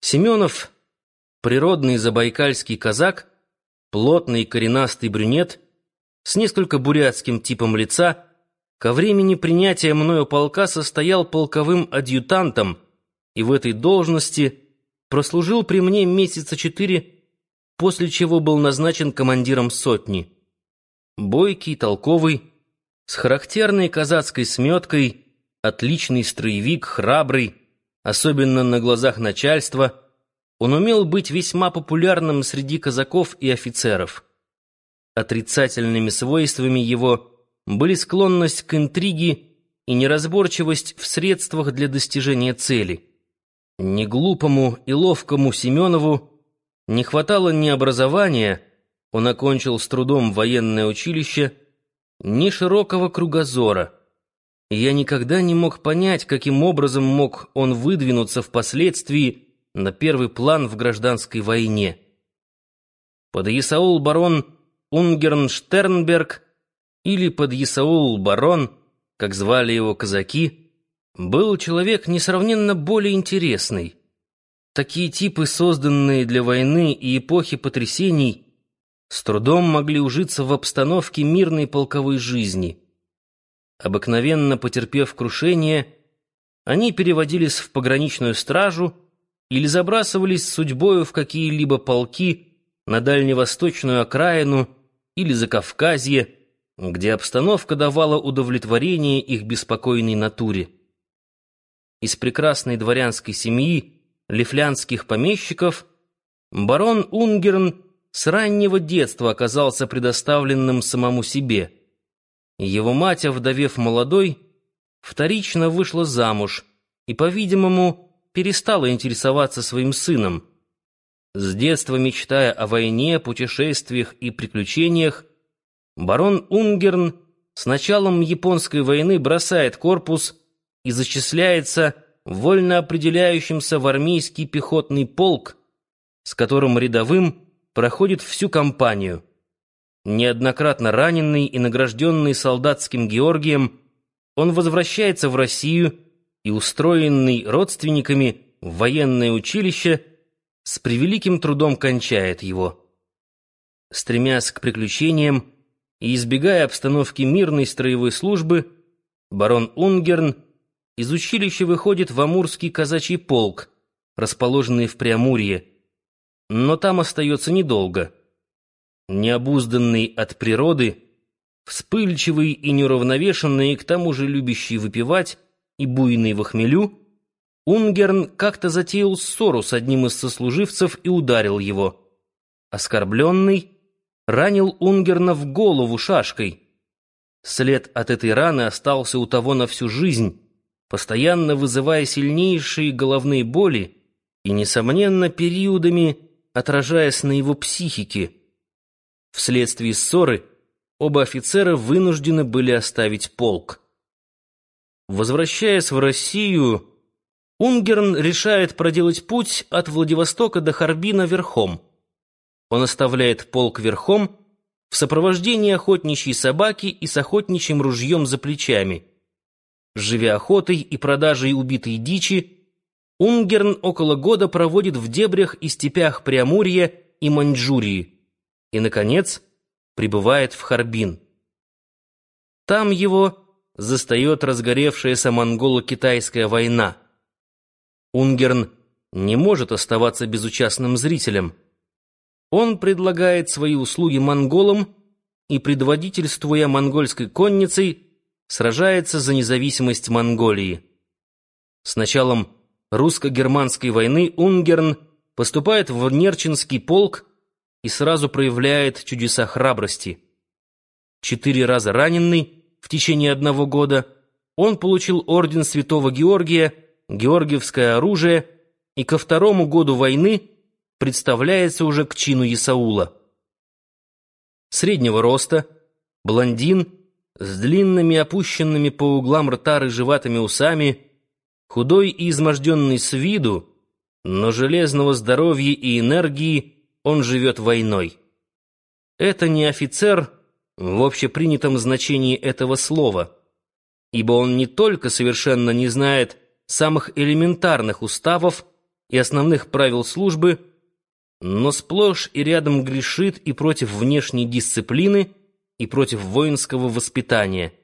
Семенов, природный забайкальский казак, плотный коренастый брюнет, с несколько бурятским типом лица, ко времени принятия мною полка состоял полковым адъютантом и в этой должности прослужил при мне месяца четыре, после чего был назначен командиром сотни. Бойкий, толковый, с характерной казацкой сметкой, отличный строевик, храбрый, особенно на глазах начальства, он умел быть весьма популярным среди казаков и офицеров. Отрицательными свойствами его были склонность к интриге и неразборчивость в средствах для достижения цели. Ни глупому и ловкому Семенову не хватало ни образования, он окончил с трудом военное училище, ни широкого кругозора — я никогда не мог понять, каким образом мог он выдвинуться впоследствии на первый план в гражданской войне. Подъясаул барон Унгерн Штернберг или подъясаул барон, как звали его казаки, был человек несравненно более интересный. Такие типы, созданные для войны и эпохи потрясений, с трудом могли ужиться в обстановке мирной полковой жизни. Обыкновенно потерпев крушение, они переводились в пограничную стражу или забрасывались судьбою в какие-либо полки на дальневосточную окраину или за Кавказье, где обстановка давала удовлетворение их беспокойной натуре. Из прекрасной дворянской семьи лифлянских помещиков барон Унгерн с раннего детства оказался предоставленным самому себе – его мать, овдовев молодой, вторично вышла замуж и, по-видимому, перестала интересоваться своим сыном. С детства мечтая о войне, путешествиях и приключениях, барон Унгерн с началом японской войны бросает корпус и зачисляется вольно определяющимся в армейский пехотный полк, с которым рядовым проходит всю кампанию. Неоднократно раненый и награжденный солдатским Георгием, он возвращается в Россию и, устроенный родственниками в военное училище, с превеликим трудом кончает его. Стремясь к приключениям и избегая обстановки мирной строевой службы, барон Унгерн из училища выходит в Амурский казачий полк, расположенный в Преамурье, но там остается недолго — необузданный от природы, вспыльчивый и неуравновешенный, к тому же любящий выпивать и буйный в хмелю, Унгерн как-то затеял ссору с одним из сослуживцев и ударил его. Оскорбленный ранил Унгерна в голову шашкой. След от этой раны остался у того на всю жизнь, постоянно вызывая сильнейшие головные боли и, несомненно, периодами отражаясь на его психике. Вследствие ссоры оба офицера вынуждены были оставить полк. Возвращаясь в Россию, Унгерн решает проделать путь от Владивостока до Харбина верхом. Он оставляет полк верхом в сопровождении охотничьей собаки и с охотничьим ружьем за плечами. Живя охотой и продажей убитой дичи, Унгерн около года проводит в дебрях и степях Преамурья и Маньчжурии и, наконец, прибывает в Харбин. Там его застает разгоревшаяся монголо-китайская война. Унгерн не может оставаться безучастным зрителем. Он предлагает свои услуги монголам и, предводительствуя монгольской конницей, сражается за независимость Монголии. С началом русско-германской войны Унгерн поступает в Нерчинский полк и сразу проявляет чудеса храбрости. Четыре раза раненый в течение одного года, он получил орден Святого Георгия, Георгиевское оружие и ко второму году войны представляется уже к чину Исаула. Среднего роста, блондин, с длинными опущенными по углам рта рыжеватыми усами, худой и изможденный с виду, но железного здоровья и энергии – он живет войной. Это не офицер в общепринятом значении этого слова, ибо он не только совершенно не знает самых элементарных уставов, и основных правил службы, но сплошь и рядом грешит и против внешней дисциплины, и против воинского воспитания –